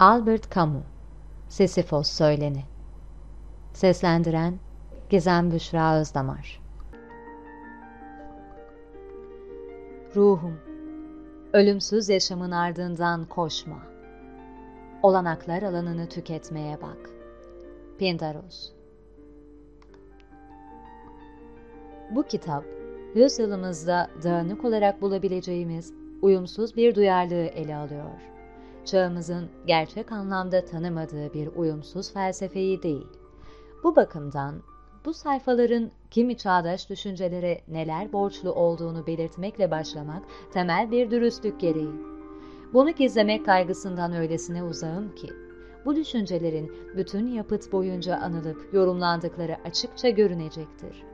Albert Camus Sisyphos Söyleni Seslendiren Gizem Büşra Özdamar Ruhum, ölümsüz yaşamın ardından koşma. Olanaklar alanını tüketmeye bak. Pindaros Bu kitap, yüzyılımızda dağınık olarak bulabileceğimiz uyumsuz bir duyarlılığı ele alıyor. Çağımızın gerçek anlamda tanımadığı bir uyumsuz felsefeyi değil. Bu bakımdan bu sayfaların kimi çağdaş düşüncelere neler borçlu olduğunu belirtmekle başlamak temel bir dürüstlük gereği. Bunu gizlemek kaygısından öylesine uzağım ki, bu düşüncelerin bütün yapıt boyunca anılıp yorumlandıkları açıkça görünecektir.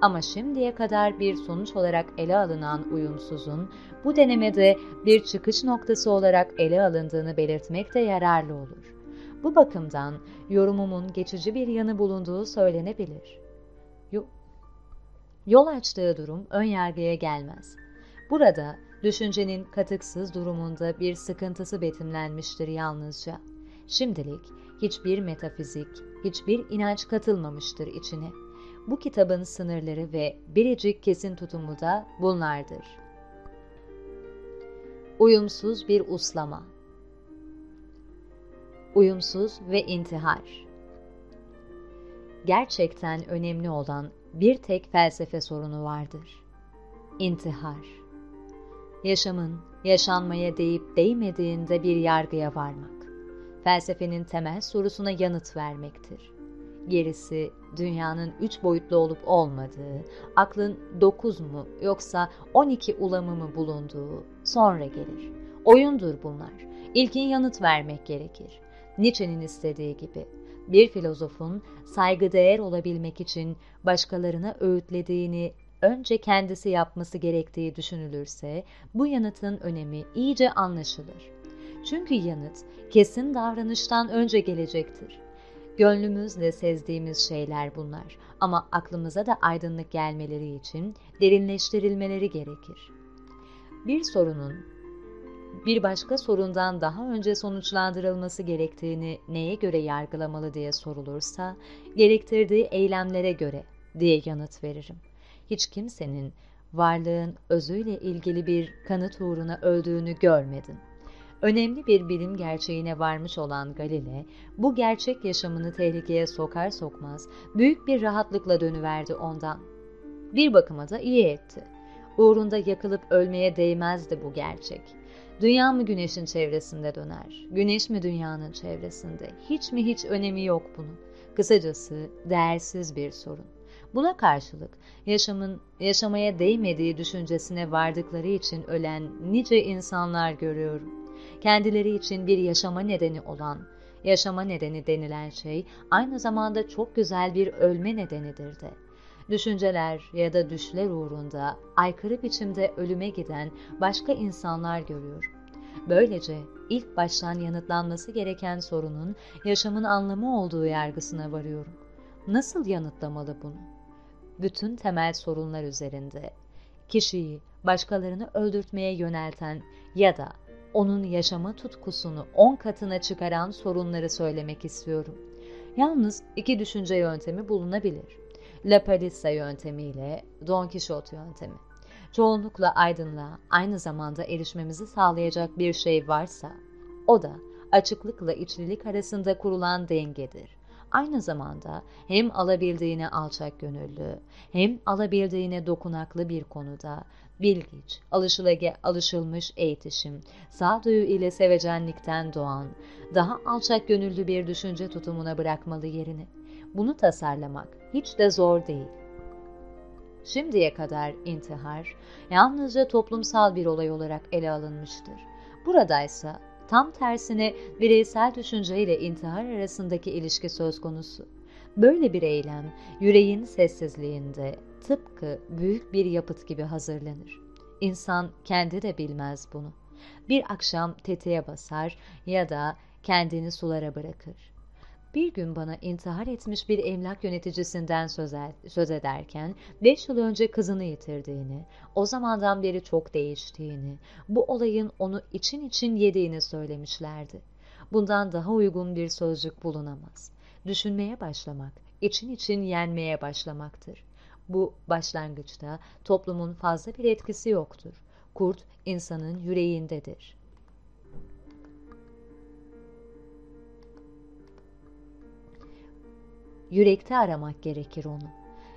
Ama şimdiye kadar bir sonuç olarak ele alınan uyumsuzun bu denemede bir çıkış noktası olarak ele alındığını belirtmek de yararlı olur. Bu bakımdan yorumumun geçici bir yanı bulunduğu söylenebilir. Yol açtığı durum ön yargıya gelmez. Burada düşüncenin katıksız durumunda bir sıkıntısı betimlenmiştir yalnızca. Şimdilik hiçbir metafizik, hiçbir inanç katılmamıştır içine. Bu kitabın sınırları ve biricik kesin tutumu da bunlardır. Uyumsuz bir uslama Uyumsuz ve intihar Gerçekten önemli olan bir tek felsefe sorunu vardır. İntihar. Yaşamın yaşanmaya değip değmediğinde bir yargıya varmak. Felsefenin temel sorusuna yanıt vermektir. Gerisi dünyanın üç boyutlu olup olmadığı, aklın dokuz mu yoksa on iki ulamı mı bulunduğu sonra gelir. Oyundur bunlar. İlkin yanıt vermek gerekir. Nietzsche'nin istediği gibi bir filozofun saygıdeğer olabilmek için başkalarına öğütlediğini önce kendisi yapması gerektiği düşünülürse bu yanıtın önemi iyice anlaşılır. Çünkü yanıt kesin davranıştan önce gelecektir. Gönlümüzle sezdiğimiz şeyler bunlar ama aklımıza da aydınlık gelmeleri için derinleştirilmeleri gerekir. Bir sorunun bir başka sorundan daha önce sonuçlandırılması gerektiğini neye göre yargılamalı diye sorulursa, gerektirdiği eylemlere göre diye yanıt veririm. Hiç kimsenin varlığın özüyle ilgili bir kanıt uğruna öldüğünü görmedim. Önemli bir bilim gerçeğine varmış olan Galile, bu gerçek yaşamını tehlikeye sokar sokmaz büyük bir rahatlıkla dönüverdi ondan. Bir bakıma da iyi etti. Uğrunda yakılıp ölmeye değmezdi bu gerçek. Dünya mı güneşin çevresinde döner? Güneş mi dünyanın çevresinde? Hiç mi hiç önemi yok bunun. Kısacası değersiz bir sorun. Buna karşılık yaşamın yaşamaya değmediği düşüncesine vardıkları için ölen nice insanlar görüyorum. Kendileri için bir yaşama nedeni olan, yaşama nedeni denilen şey aynı zamanda çok güzel bir ölme nedenidir de. Düşünceler ya da düşler uğrunda aykırı biçimde ölüme giden başka insanlar görüyorum. Böylece ilk baştan yanıtlanması gereken sorunun yaşamın anlamı olduğu yargısına varıyorum. Nasıl yanıtlamalı bunu? Bütün temel sorunlar üzerinde kişiyi başkalarını öldürtmeye yönelten ya da onun yaşama tutkusunu on katına çıkaran sorunları söylemek istiyorum. Yalnız iki düşünce yöntemi bulunabilir. La Palissa yöntemiyle Don Quixote yöntemi. Çoğunlukla aydınlığa aynı zamanda erişmemizi sağlayacak bir şey varsa, o da açıklıkla içlilik arasında kurulan dengedir. Aynı zamanda hem alabildiğine alçak gönüllü, hem alabildiğine dokunaklı bir konuda bilgiç, alışılage, alışılmış eğitişim, sağduyu ile sevecenlikten doğan, daha alçak gönüllü bir düşünce tutumuna bırakmalı yerini. Bunu tasarlamak hiç de zor değil. Şimdiye kadar intihar yalnızca toplumsal bir olay olarak ele alınmıştır. Buradaysa tam tersine bireysel düşünce ile intihar arasındaki ilişki söz konusu. Böyle bir eylem yüreğin sessizliğinde tıpkı büyük bir yapıt gibi hazırlanır. İnsan kendi de bilmez bunu. Bir akşam tetiğe basar ya da kendini sulara bırakır. Bir gün bana intihar etmiş bir emlak yöneticisinden söz, er, ederken beş yıl önce kızını yitirdiğini, o zamandan beri çok değiştiğini, bu olayın onu için için yediğini söylemişlerdi. Bundan daha uygun bir sözcük bulunamaz. Düşünmeye başlamak, için için yenmeye başlamaktır. Bu başlangıçta toplumun fazla bir etkisi yoktur. Kurt insanın yüreğindedir. Yürekte aramak gerekir onu.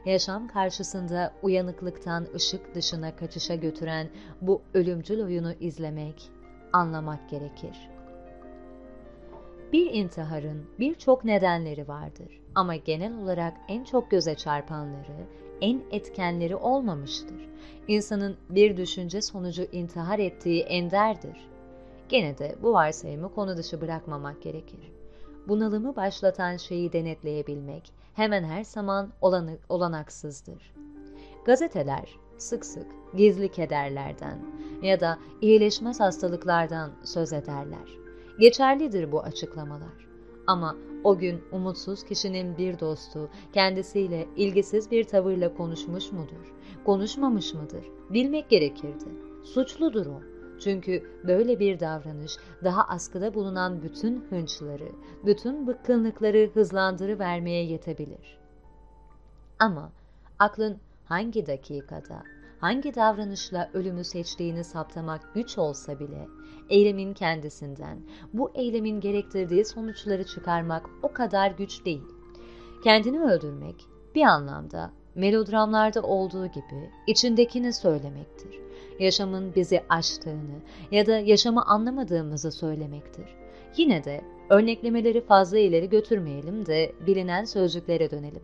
Yaşam karşısında uyanıklıktan ışık dışına kaçışa götüren bu ölümcül oyunu izlemek, anlamak gerekir. Bir intiharın birçok nedenleri vardır ama genel olarak en çok göze çarpanları, en etkenleri olmamıştır. İnsanın bir düşünce sonucu intihar ettiği enderdir. Gene de bu varsayımı konu dışı bırakmamak gerekir. Bunalımı başlatan şeyi denetleyebilmek hemen her zaman olan, olanaksızdır. Gazeteler sık sık gizli kederlerden ya da iyileşmez hastalıklardan söz ederler. Geçerlidir bu açıklamalar. Ama o gün umutsuz kişinin bir dostu kendisiyle ilgisiz bir tavırla konuşmuş mudur? Konuşmamış mıdır? Bilmek gerekirdi. Suçludur o. Çünkü böyle bir davranış daha askıda bulunan bütün hınçları, bütün bıkkınlıkları hızlandırıvermeye yetebilir. Ama aklın hangi dakikada, hangi davranışla ölümü seçtiğini saptamak güç olsa bile, eylemin kendisinden, bu eylemin gerektirdiği sonuçları çıkarmak o kadar güç değil. Kendini öldürmek bir anlamda melodramlarda olduğu gibi içindekini söylemektir. Yaşamın bizi aştığını ya da yaşamı anlamadığımızı söylemektir. Yine de örneklemeleri fazla ileri götürmeyelim de bilinen sözcüklere dönelim.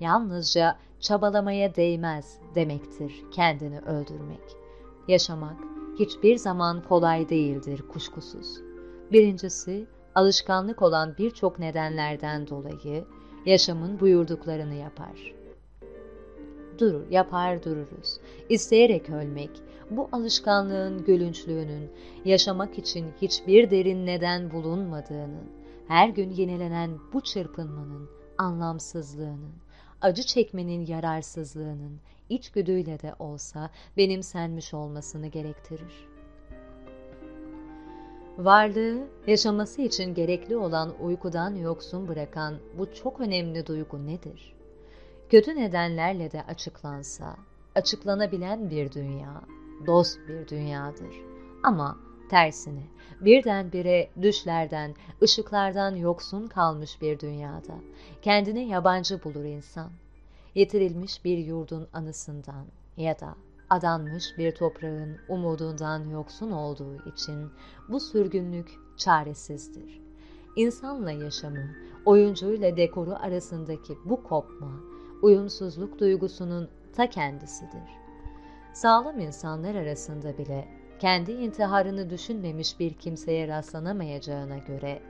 Yalnızca çabalamaya değmez demektir kendini öldürmek. Yaşamak hiçbir zaman kolay değildir kuşkusuz. Birincisi, alışkanlık olan birçok nedenlerden dolayı yaşamın buyurduklarını yapar. Durur, yapar dururuz. İsteyerek ölmek, bu alışkanlığın gülünçlüğünün, yaşamak için hiçbir derin neden bulunmadığının, her gün yenilenen bu çırpınmanın anlamsızlığının, acı çekmenin yararsızlığının içgüdüyle de olsa benimsenmiş olmasını gerektirir. Varlığı, yaşaması için gerekli olan uykudan yoksun bırakan bu çok önemli duygu nedir? Kötü nedenlerle de açıklansa, açıklanabilen bir dünya, dost bir dünyadır. Ama tersine birdenbire düşlerden, ışıklardan yoksun kalmış bir dünyada kendine yabancı bulur insan. Yitirilmiş bir yurdun anısından ya da adanmış bir toprağın umudundan yoksun olduğu için bu sürgünlük çaresizdir. İnsanla yaşamı, oyuncuyla dekoru arasındaki bu kopma, uyumsuzluk duygusunun ta kendisidir. Sağlam insanlar arasında bile kendi intiharını düşünmemiş bir kimseye rastlanamayacağına göre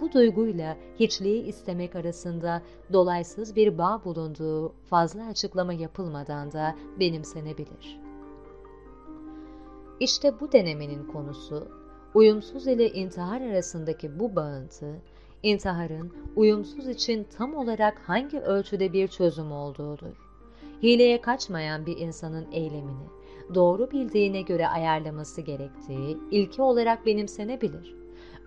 bu duyguyla hiçliği istemek arasında dolaysız bir bağ bulunduğu fazla açıklama yapılmadan da benimsenebilir. İşte bu denemenin konusu, uyumsuz ile intihar arasındaki bu bağıntı, intiharın uyumsuz için tam olarak hangi ölçüde bir çözüm olduğudur. Hileye kaçmayan bir insanın eylemini, doğru bildiğine göre ayarlaması gerektiği ilki olarak benimsenebilir.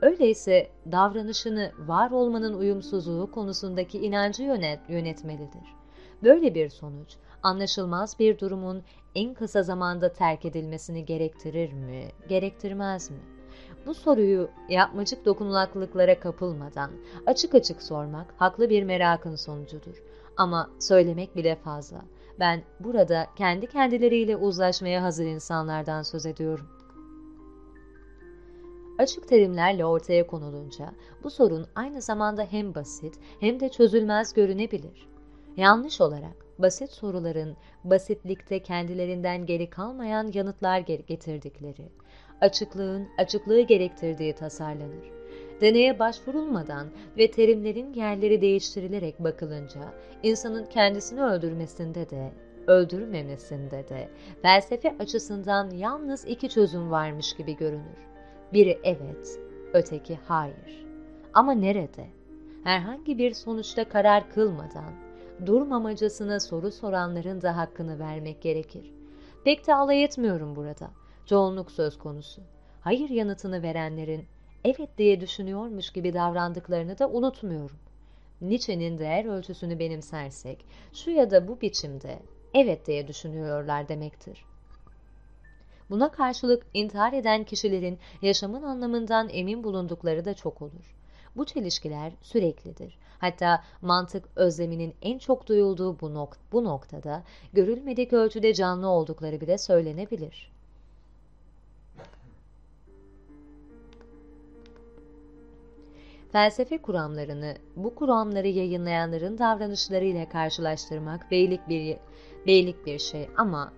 Öyleyse davranışını var olmanın uyumsuzluğu konusundaki inancı yönet, yönetmelidir. Böyle bir sonuç, anlaşılmaz bir durumun en kısa zamanda terk edilmesini gerektirir mi, gerektirmez mi? Bu soruyu yapmacık dokunulaklıklara kapılmadan açık açık sormak haklı bir merakın sonucudur. Ama söylemek bile fazla. Ben burada kendi kendileriyle uzlaşmaya hazır insanlardan söz ediyorum. Açık terimlerle ortaya konulunca bu sorun aynı zamanda hem basit hem de çözülmez görünebilir. Yanlış olarak basit soruların basitlikte kendilerinden geri kalmayan yanıtlar getirdikleri, açıklığın açıklığı gerektirdiği tasarlanır. Deneye başvurulmadan ve terimlerin yerleri değiştirilerek bakılınca insanın kendisini öldürmesinde de öldürmemesinde de felsefe açısından yalnız iki çözüm varmış gibi görünür. Biri evet, öteki hayır. Ama nerede? Herhangi bir sonuçta karar kılmadan, durmamacasına soru soranların da hakkını vermek gerekir. Pek de alay etmiyorum burada. Çoğunluk söz konusu. Hayır yanıtını verenlerin evet diye düşünüyormuş gibi davrandıklarını da unutmuyorum. Nietzsche'nin değer ölçüsünü benimsersek, şu ya da bu biçimde evet diye düşünüyorlar demektir. Buna karşılık intihar eden kişilerin yaşamın anlamından emin bulundukları da çok olur. Bu çelişkiler süreklidir. Hatta mantık özleminin en çok duyulduğu bu, nok bu noktada görülmedik ölçüde canlı oldukları bile söylenebilir. Felsefe kuramlarını bu kuramları yayınlayanların davranışlarıyla karşılaştırmak beylik bir beylik bir şey. Ama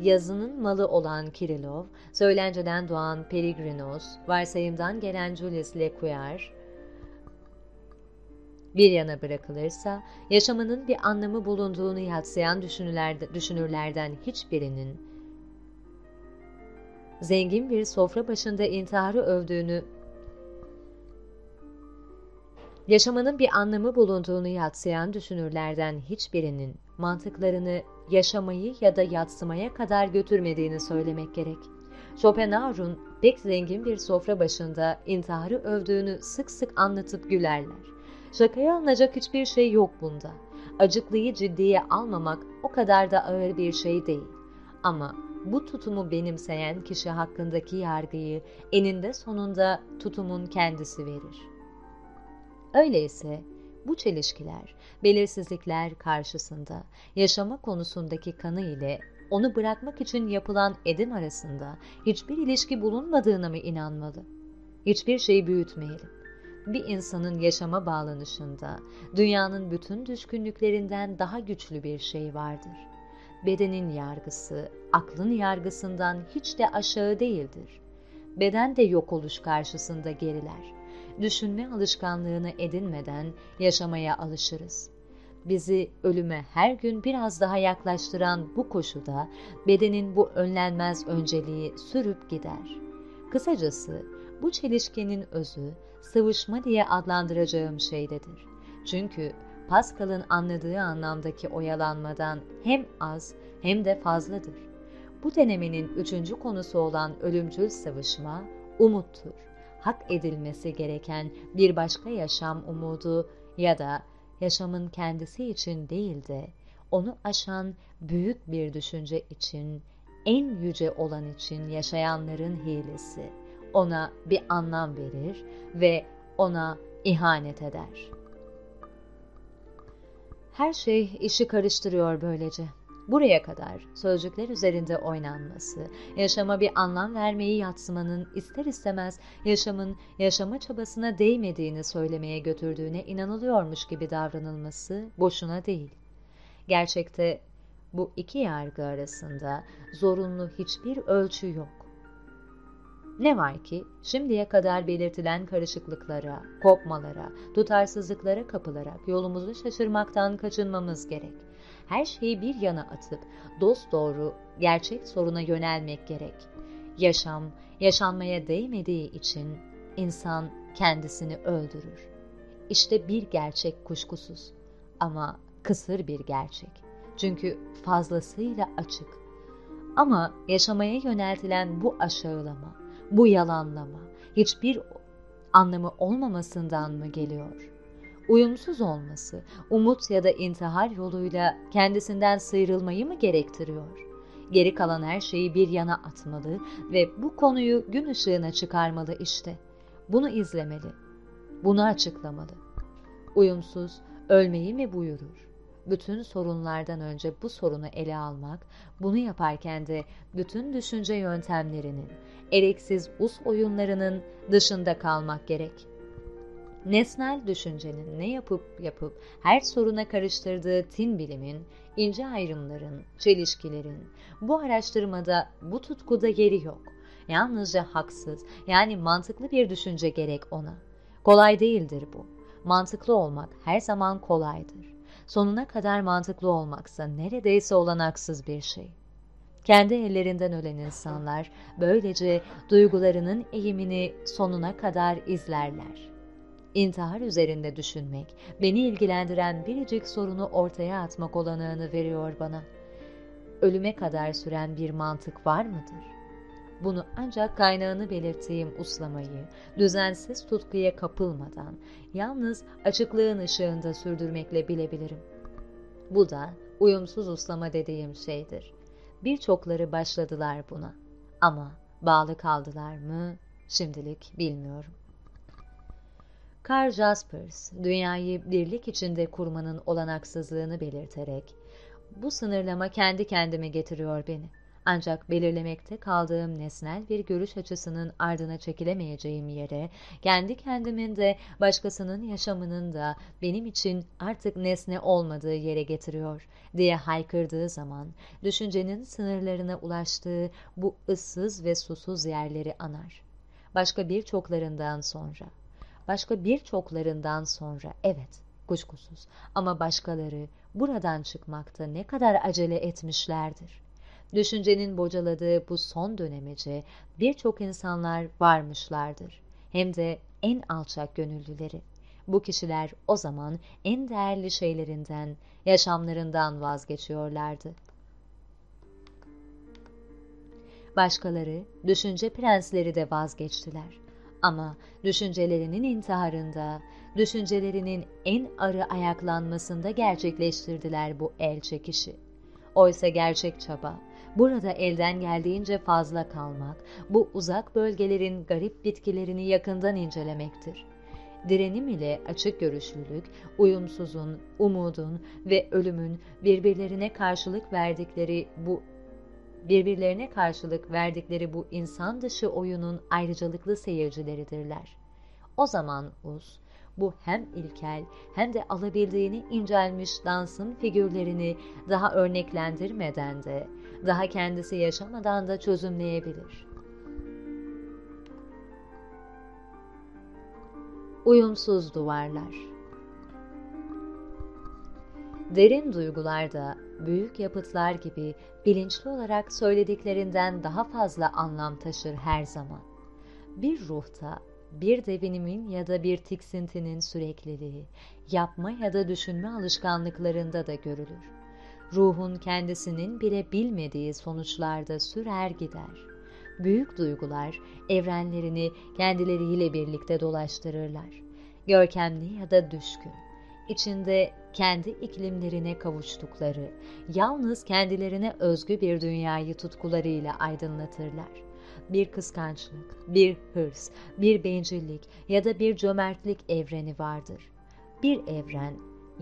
yazının malı olan Kirillov, söylenceden doğan Peregrinos, varsayımdan gelen Julius Lecuyer, bir yana bırakılırsa, yaşamının bir anlamı bulunduğunu yatsıyan düşünürlerden hiçbirinin, zengin bir sofra başında intiharı övdüğünü Yaşamanın bir anlamı bulunduğunu yatsıyan düşünürlerden hiçbirinin mantıklarını yaşamayı ya da yatsımaya kadar götürmediğini söylemek gerek. Schopenhauer'un pek zengin bir sofra başında intiharı övdüğünü sık sık anlatıp gülerler. Şakaya alınacak hiçbir şey yok bunda. Acıklıyı ciddiye almamak o kadar da ağır bir şey değil. Ama bu tutumu benimseyen kişi hakkındaki yargıyı eninde sonunda tutumun kendisi verir. Öyleyse bu çelişkiler, belirsizlikler karşısında yaşama konusundaki kanı ile onu bırakmak için yapılan edim arasında hiçbir ilişki bulunmadığına mı inanmalı? Hiçbir şeyi büyütmeyelim. Bir insanın yaşama bağlanışında dünyanın bütün düşkünlüklerinden daha güçlü bir şey vardır. Bedenin yargısı, aklın yargısından hiç de aşağı değildir. Beden de yok oluş karşısında geriler düşünme alışkanlığını edinmeden yaşamaya alışırız. Bizi ölüme her gün biraz daha yaklaştıran bu koşuda bedenin bu önlenmez önceliği sürüp gider. Kısacası bu çelişkinin özü sıvışma diye adlandıracağım şeydedir. Çünkü Pascal'ın anladığı anlamdaki oyalanmadan hem az hem de fazladır. Bu denemenin üçüncü konusu olan ölümcül sıvışma umuttur hak edilmesi gereken bir başka yaşam umudu ya da yaşamın kendisi için değil de onu aşan büyük bir düşünce için, en yüce olan için yaşayanların hilesi ona bir anlam verir ve ona ihanet eder. Her şey işi karıştırıyor böylece. Buraya kadar sözcükler üzerinde oynanması, yaşama bir anlam vermeyi yatsımanın ister istemez yaşamın yaşama çabasına değmediğini söylemeye götürdüğüne inanılıyormuş gibi davranılması boşuna değil. Gerçekte bu iki yargı arasında zorunlu hiçbir ölçü yok. Ne var ki şimdiye kadar belirtilen karışıklıklara, kopmalara, tutarsızlıklara kapılarak yolumuzu şaşırmaktan kaçınmamız gerek her şeyi bir yana atıp dost doğru gerçek soruna yönelmek gerek. Yaşam, yaşanmaya değmediği için insan kendisini öldürür. İşte bir gerçek kuşkusuz ama kısır bir gerçek. Çünkü fazlasıyla açık. Ama yaşamaya yöneltilen bu aşağılama, bu yalanlama hiçbir anlamı olmamasından mı geliyor?'' Uyumsuz olması, umut ya da intihar yoluyla kendisinden sıyrılmayı mı gerektiriyor? Geri kalan her şeyi bir yana atmalı ve bu konuyu gün ışığına çıkarmalı işte. Bunu izlemeli, bunu açıklamalı. Uyumsuz, ölmeyi mi buyurur? Bütün sorunlardan önce bu sorunu ele almak, bunu yaparken de bütün düşünce yöntemlerinin, ereksiz us oyunlarının dışında kalmak gerek.'' Nesnel düşüncenin ne yapıp yapıp her soruna karıştırdığı tin bilimin, ince ayrımların, çelişkilerin, bu araştırmada, bu tutkuda yeri yok. Yalnızca haksız, yani mantıklı bir düşünce gerek ona. Kolay değildir bu. Mantıklı olmak her zaman kolaydır. Sonuna kadar mantıklı olmaksa neredeyse olanaksız bir şey. Kendi ellerinden ölen insanlar böylece duygularının eğimini sonuna kadar izlerler intihar üzerinde düşünmek, beni ilgilendiren biricik sorunu ortaya atmak olanağını veriyor bana. Ölüme kadar süren bir mantık var mıdır? Bunu ancak kaynağını belirttiğim uslamayı, düzensiz tutkuya kapılmadan, yalnız açıklığın ışığında sürdürmekle bilebilirim. Bu da uyumsuz uslama dediğim şeydir. Birçokları başladılar buna. Ama bağlı kaldılar mı şimdilik bilmiyorum. Karl Jaspers, dünyayı birlik içinde kurmanın olanaksızlığını belirterek, bu sınırlama kendi kendime getiriyor beni. Ancak belirlemekte kaldığım nesnel bir görüş açısının ardına çekilemeyeceğim yere, kendi kendimin de başkasının yaşamının da benim için artık nesne olmadığı yere getiriyor diye haykırdığı zaman, düşüncenin sınırlarına ulaştığı bu ıssız ve susuz yerleri anar. Başka birçoklarından sonra, başka birçoklarından sonra evet, kuşkusuz ama başkaları buradan çıkmakta ne kadar acele etmişlerdir. Düşüncenin bocaladığı bu son dönemece birçok insanlar varmışlardır. Hem de en alçak gönüllüleri. Bu kişiler o zaman en değerli şeylerinden, yaşamlarından vazgeçiyorlardı. Başkaları, düşünce prensleri de vazgeçtiler. Ama düşüncelerinin intiharında, düşüncelerinin en arı ayaklanmasında gerçekleştirdiler bu el çekişi. Oysa gerçek çaba, burada elden geldiğince fazla kalmak, bu uzak bölgelerin garip bitkilerini yakından incelemektir. Direnim ile açık görüşlülük, uyumsuzun, umudun ve ölümün birbirlerine karşılık verdikleri bu birbirlerine karşılık verdikleri bu insan dışı oyunun ayrıcalıklı seyircileridirler. O zaman Uz, bu hem ilkel hem de alabildiğini incelmiş dansın figürlerini daha örneklendirmeden de, daha kendisi yaşamadan da çözümleyebilir. Uyumsuz duvarlar Derin duygular da büyük yapıtlar gibi bilinçli olarak söylediklerinden daha fazla anlam taşır her zaman. Bir ruhta bir devinimin ya da bir tiksintinin sürekliliği, yapma ya da düşünme alışkanlıklarında da görülür. Ruhun kendisinin bile bilmediği sonuçlarda sürer gider. Büyük duygular evrenlerini kendileriyle birlikte dolaştırırlar. Görkemli ya da düşkün, içinde kendi iklimlerine kavuştukları, yalnız kendilerine özgü bir dünyayı tutkularıyla aydınlatırlar bir kıskançlık, bir hırs, bir bencillik ya da bir cömertlik evreni vardır. Bir evren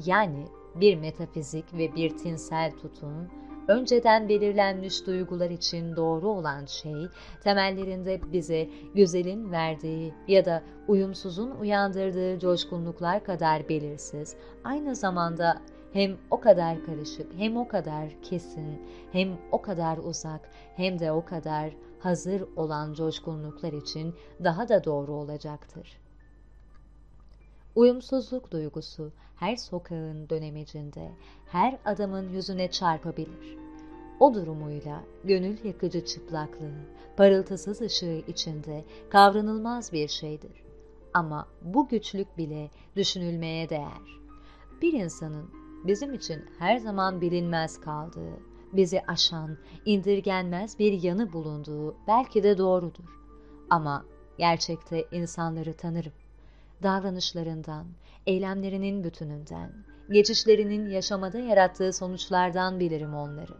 yani bir metafizik ve bir tinsel tutum, önceden belirlenmiş duygular için doğru olan şey, temellerinde bize güzelin verdiği ya da uyumsuzun uyandırdığı coşkunluklar kadar belirsiz, aynı zamanda hem o kadar karışık, hem o kadar kesin, hem o kadar uzak, hem de o kadar hazır olan coşkunluklar için daha da doğru olacaktır. Uyumsuzluk duygusu her sokağın dönemecinde her adamın yüzüne çarpabilir. O durumuyla gönül yakıcı çıplaklığı, parıltısız ışığı içinde kavranılmaz bir şeydir. Ama bu güçlük bile düşünülmeye değer. Bir insanın bizim için her zaman bilinmez kaldığı, bizi aşan, indirgenmez bir yanı bulunduğu belki de doğrudur. Ama gerçekte insanları tanırım. Davranışlarından, eylemlerinin bütününden, geçişlerinin yaşamada yarattığı sonuçlardan bilirim onları.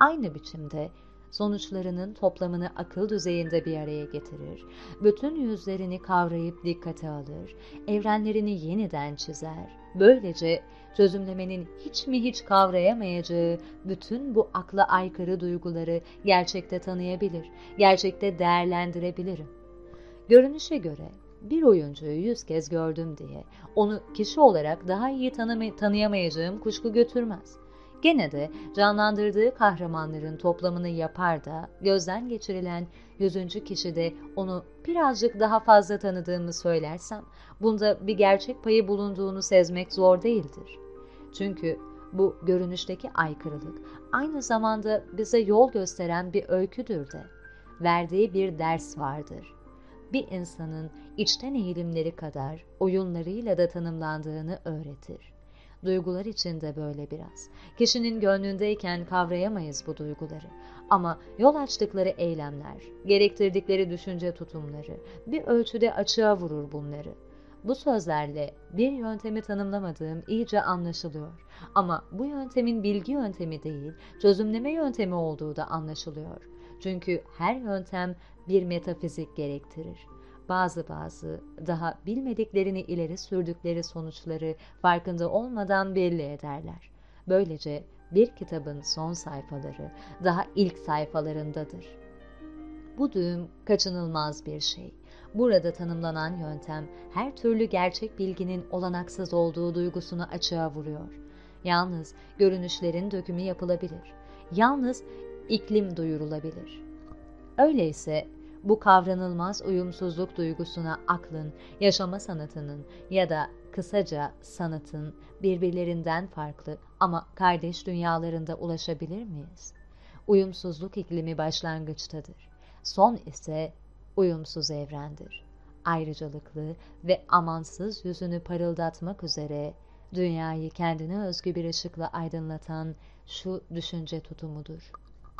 Aynı biçimde sonuçlarının toplamını akıl düzeyinde bir araya getirir, bütün yüzlerini kavrayıp dikkate alır, evrenlerini yeniden çizer. Böylece çözümlemenin hiç mi hiç kavrayamayacağı bütün bu akla aykırı duyguları gerçekte tanıyabilir, gerçekte değerlendirebilirim. Görünüşe göre bir oyuncuyu yüz kez gördüm diye onu kişi olarak daha iyi tanıyamayacağım kuşku götürmez. Gene de canlandırdığı kahramanların toplamını yapar da gözden geçirilen yüzüncü kişide onu birazcık daha fazla tanıdığımı söylersem bunda bir gerçek payı bulunduğunu sezmek zor değildir. Çünkü bu görünüşteki aykırılık aynı zamanda bize yol gösteren bir öyküdür de. Verdiği bir ders vardır. Bir insanın içten eğilimleri kadar oyunlarıyla da tanımlandığını öğretir. Duygular için de böyle biraz. Kişinin gönlündeyken kavrayamayız bu duyguları. Ama yol açtıkları eylemler, gerektirdikleri düşünce tutumları bir ölçüde açığa vurur bunları. Bu sözlerle bir yöntemi tanımlamadığım iyice anlaşılıyor. Ama bu yöntemin bilgi yöntemi değil, çözümleme yöntemi olduğu da anlaşılıyor. Çünkü her yöntem bir metafizik gerektirir. Bazı bazı daha bilmediklerini ileri sürdükleri sonuçları farkında olmadan belli ederler. Böylece bir kitabın son sayfaları daha ilk sayfalarındadır. Bu düğüm kaçınılmaz bir şey. Burada tanımlanan yöntem her türlü gerçek bilginin olanaksız olduğu duygusunu açığa vuruyor. Yalnız görünüşlerin dökümü yapılabilir. Yalnız iklim duyurulabilir. Öyleyse bu kavranılmaz uyumsuzluk duygusuna aklın, yaşama sanatının ya da kısaca sanatın birbirlerinden farklı ama kardeş dünyalarında ulaşabilir miyiz? Uyumsuzluk iklimi başlangıçtadır. Son ise uyumsuz evrendir. Ayrıcalıklı ve amansız yüzünü parıldatmak üzere dünyayı kendine özgü bir ışıkla aydınlatan şu düşünce tutumudur.